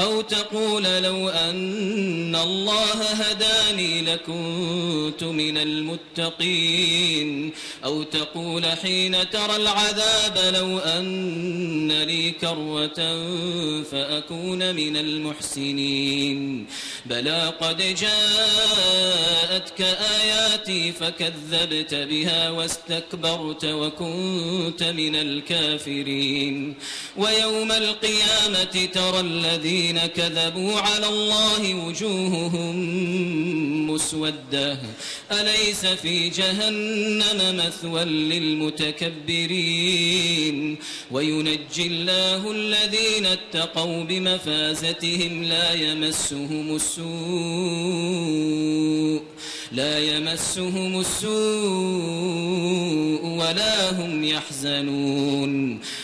أو تقول لو أن الله هداني لكنت من المتقين أو تقول حين ترى العذاب لو أن لي كروة فأكون من المحسنين. بلى قد جاءتك آياتي فكذبت بها واستكبرت وكنت من الكافرين. ويوم القيامة ترى الذين كذبوا على الله وجوههم مسودة. أليس في جهنم مثوى للمتكبرين؟ وينجي الله الذين اتقوا بمفازتهم لا يمسهم السوء. لا يمسهم السوء ولا هم يحزنون.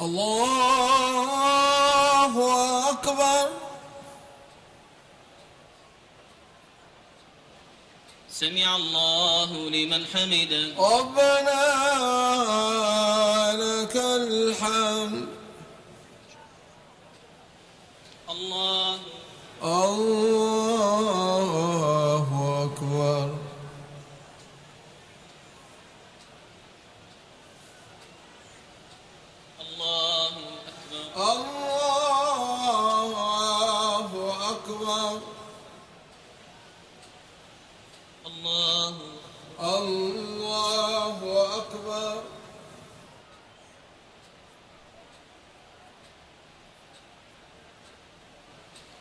الله أكبر سمع الله لمن حمده. ربنا لك الحمد. الله. الله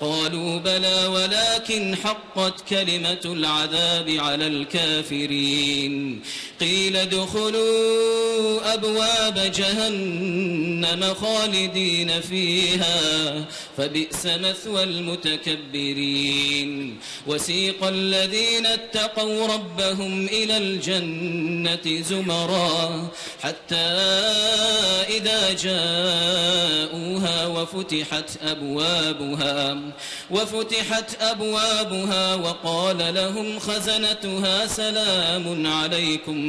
قالوا بلى ولكن حقت كلمة العذاب على الكافرين. قيل ادخلوا أبواب جهنم خالدين فيها فبئس مثوى المتكبرين. وسيق الذين اتقوا ربهم إلى الجنة زمرا حتى إذا جاءوها وفتحت أبوابها وفتحت أبوابها وقال لهم خزنتها سلام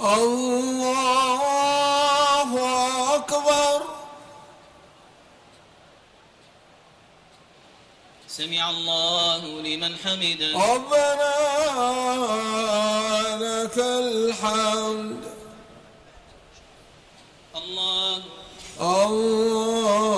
الله أكبر. سمع الله لمن حمده. ربنا لك الحمد. الله. الله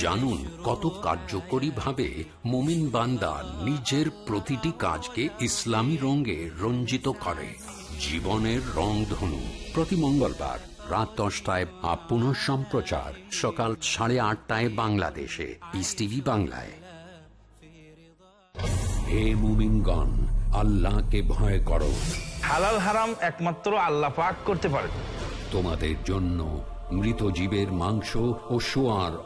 জানুন কত কার্যকরীভাবে মোমিন বান্দা নিজের প্রতিটি কাজকে ইসলামী রঙে রঞ্জিত করে। জীবনের রংধনু প্রতি মঙ্গলবার রাত দশটায় বা পুনঃ সম্প্রচার। সকাল সাড়ে আটটায় বাংলাদেশে। পিস টিভি বাংলায়। হে মুমিনগণ আল্লাহকে ভয় করো। হালাল হারাম একমাত্র আল্লাহ পাক করতে পারে। তোমাদের জন্য মৃত জীবের মাংস ও সোয়ার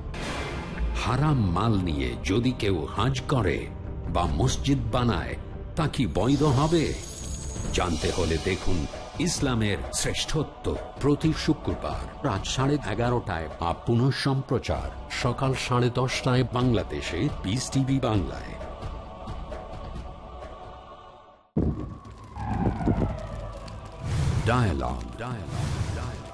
হারাম মাল নিয়ে যদি কেউ হাজ করে বা মসজিদ বানায়, তা কি বৈধ হবে জানতে হলে দেখুন ইসলামের শ্রেষ্ঠত্ব প্রতি শুক্রবার রাত সাড়ে এগারোটায় বা পুনঃ সম্প্রচার সকাল সাড়ে দশটায় বাংলাদেশে পিস টিভি বাংলায় Dialogue. Dialogue.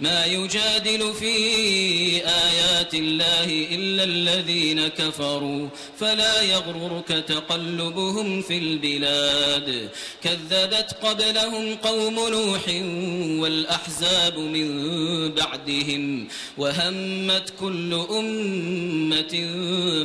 ما يجادل في آيات الله إلا الذين كفروا فلا يغررك تقلبهم في البلاد. كذبت قبلهم قوم نوح والأحزاب من بعدهم وهمت كل أمة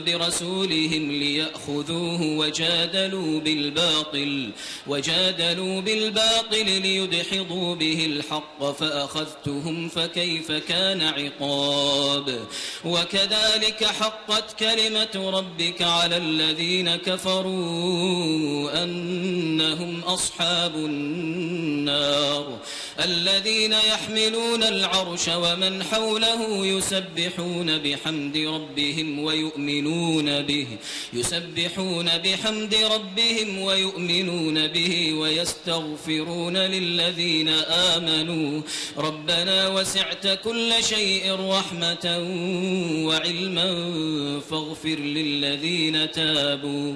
برسولهم ليأخذوه وجادلوا بالباطل وجادلوا بالباطل ليدحضوا به الحق فأخذتهم فكيف كان عقاب؟ وكذلك حقت كلمة ربك على الذين كفروا أنهم أصحاب النار الذين يحملون العرش ومن حوله يسبحون بحمد ربهم ويؤمنون به يسبحون بحمد ربهم ويؤمنون به ويستغفرون للذين آمنوا. ربنا وسعت كل شيء رحمة وعلما فاغفر للذين تابوا.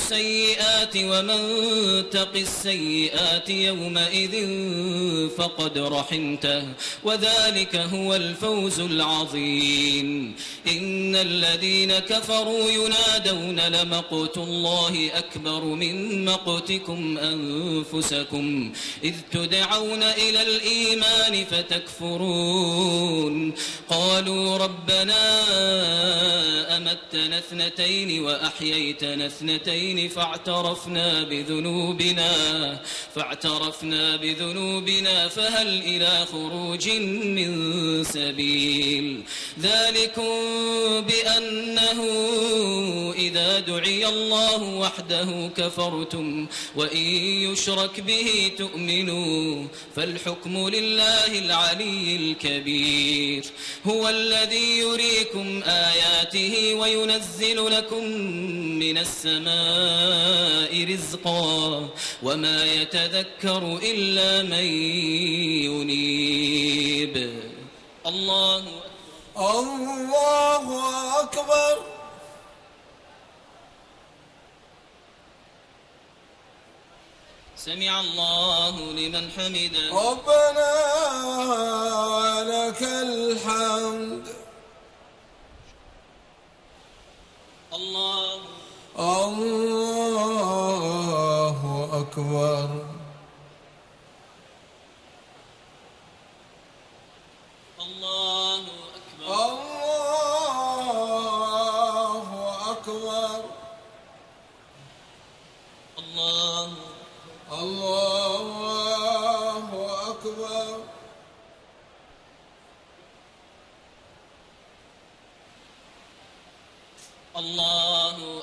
السيئات ومن تق السيئات يومئذ فقد رحمته وذلك هو الفوز العظيم. إن الذين كفروا ينادون لمقت الله أكبر من مقتكم أنفسكم إذ تدعون إلى الإيمان فتكفرون. قالوا ربنا أمتنا اثنتين وأحييتنا اثنتين فاعترفنا بذنوبنا فاعترفنا بذنوبنا فهل إلى خروج من سبيل؟ ذلكم بأنه إذا دعي الله وحده كفرتم وإن يشرك به تؤمنوا فالحكم لله العلي الكبير. هو الذي يريكم آياته وينزل لكم من السماء رزقا وما يتذكر إلا من ينيب. الله الله أكبر. سمع الله لمن حمده. ربنا لك الحمد الله الله أكبر. الله أكبر. الله أكبر. الله. الله أكبر الله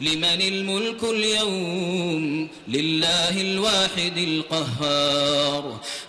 لمن الملك اليوم لله الواحد القهار.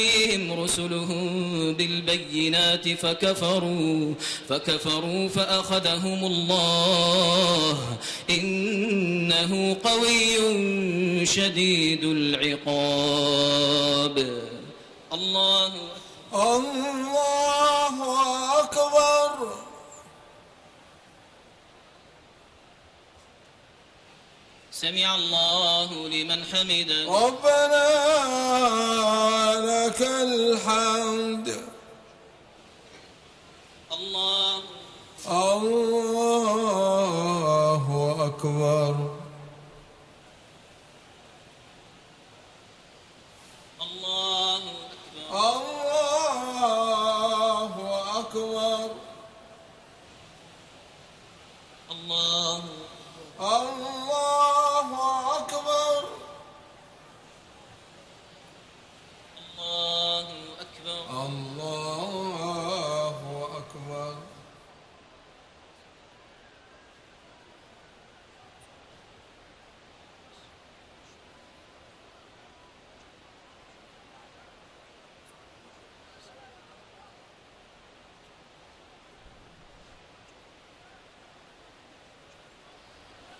تأتيهم رسلهم بالبينات فكفروا فكفروا فأخذهم الله. إنه قوي شديد العقاب. الله الله أكبر سمع الله لمن حمده ربنا لك الحمد. الله. الله أكبر الله الله أكبر الله الله أكبر الله أكبر الله أكبر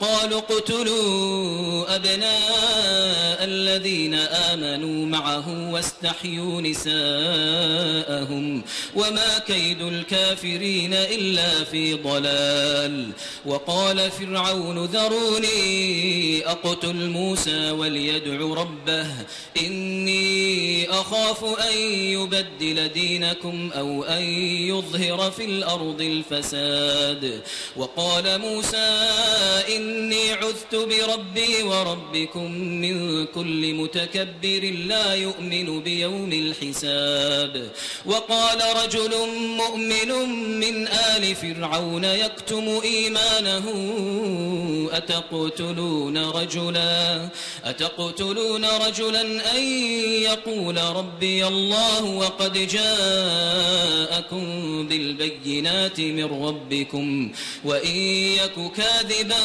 قالوا اقتلوا أبناء الذين آمنوا معه واستحيوا نساءهم وما كيد الكافرين إلا في ضلال. وقال فرعون ذروني أقتل موسى وليدع ربه إني أخاف أن يبدل دينكم أو أن يظهر في الأرض الفساد. وقال موسى إني عذت بربي وربكم من كل متكبر لا يؤمن بيوم الحساب. وقال رجل مؤمن من آل فرعون يكتم إيمانه أتقتلون رجلا؟ أتقتلون رجلا أن يقول ربي الله وقد جاءكم بالبينات من ربكم وإن يك كاذبا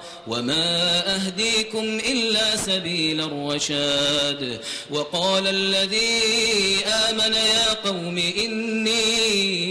وما أهديكم إلا سبيل الرشاد وقال الذي آمن يا قوم إني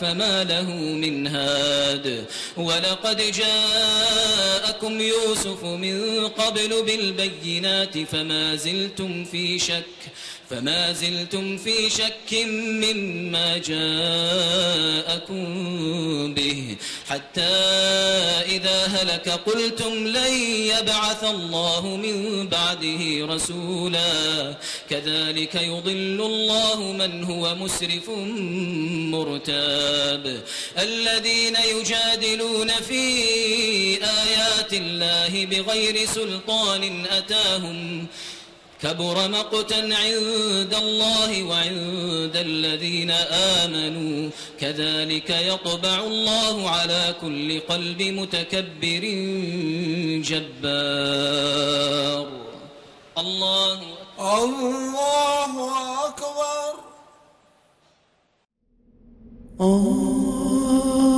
فما له من هاد. ولقد جاءكم يوسف من قبل بالبينات فما زلتم في شك فما زلتم في شك مما جاءكم به. حتى إذا هلك قلتم لن يبعث الله من بعده رسولا. كذلك يضل الله من هو مسرف مرتاب الذين يجادلون في آيات الله بغير سلطان أتاهم كبر مقتا عند الله وعند الذين آمنوا كذلك يطبع الله على كل قلب متكبر جبار. الله الله أكبر. Oh.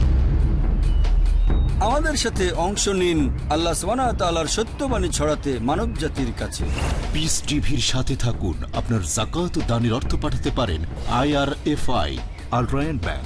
আমাদের সাথে অংশ নিন আল্লাহ সোনা সত্যবাণী ছড়াতে মানব জাতির কাছে পিস টিভির সাথে থাকুন। আপনার জাকাত দানের অর্থ পাঠাতে পারেন I R IRFI Al Rayan bank.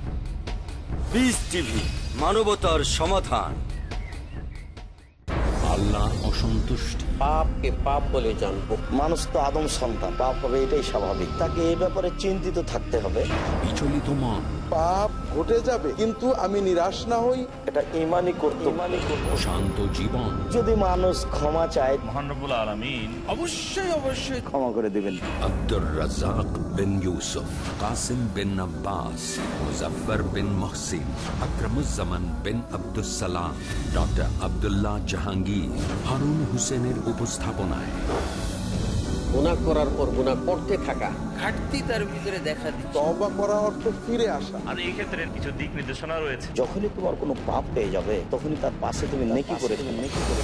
Peace TV মানবতার সমাধান। অসন্তুষ্টি। পাপকে পাপ বলে জানব। মানুষ তো আদম সন্তান পাপ হবে এটাই স্বাভাবিক। তাকে এই ব্যাপারে চিন্তিত থাকতে হবে। বিচলিত মন। পাপ ঘটে যাবে কিন্তু আমি নিরাশ না হই। এটা ইমানই করতে শান্ত জীবন। যদি মানুষ ক্ষমা চায় মহানবুল আলমিন। অবশ্যই অবশ্যই। ক্ষমা করে দেবেন। আব্দুর রাজাক বিন ইউসুফ কাসিম বিন আব্বাস মুজফর বিন মহসিন আকরমুজ্জামান বিন আব্দুস সালাম ডক্টর আব্দুল্লাহ জাহাঙ্গীর হারুন হোসেনের উপস্থাপনায়۔ গুণা করার পর গুণা করতে থাকা। ঘাটতি তার ভিতরে দেখা দিচ্ছে। তবা করা অর্থ ফিরে আসা। আর এই ক্ষেত্রে কিছু দিক নির্দেশনা রয়েছে। যখনই তোমার কোনো পাপ পেয়ে যাবে তখনই তার পাশে তুমি নেকি করে তুমি নেকি করে